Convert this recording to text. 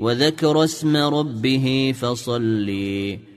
وذكر اسم ربه فصلي.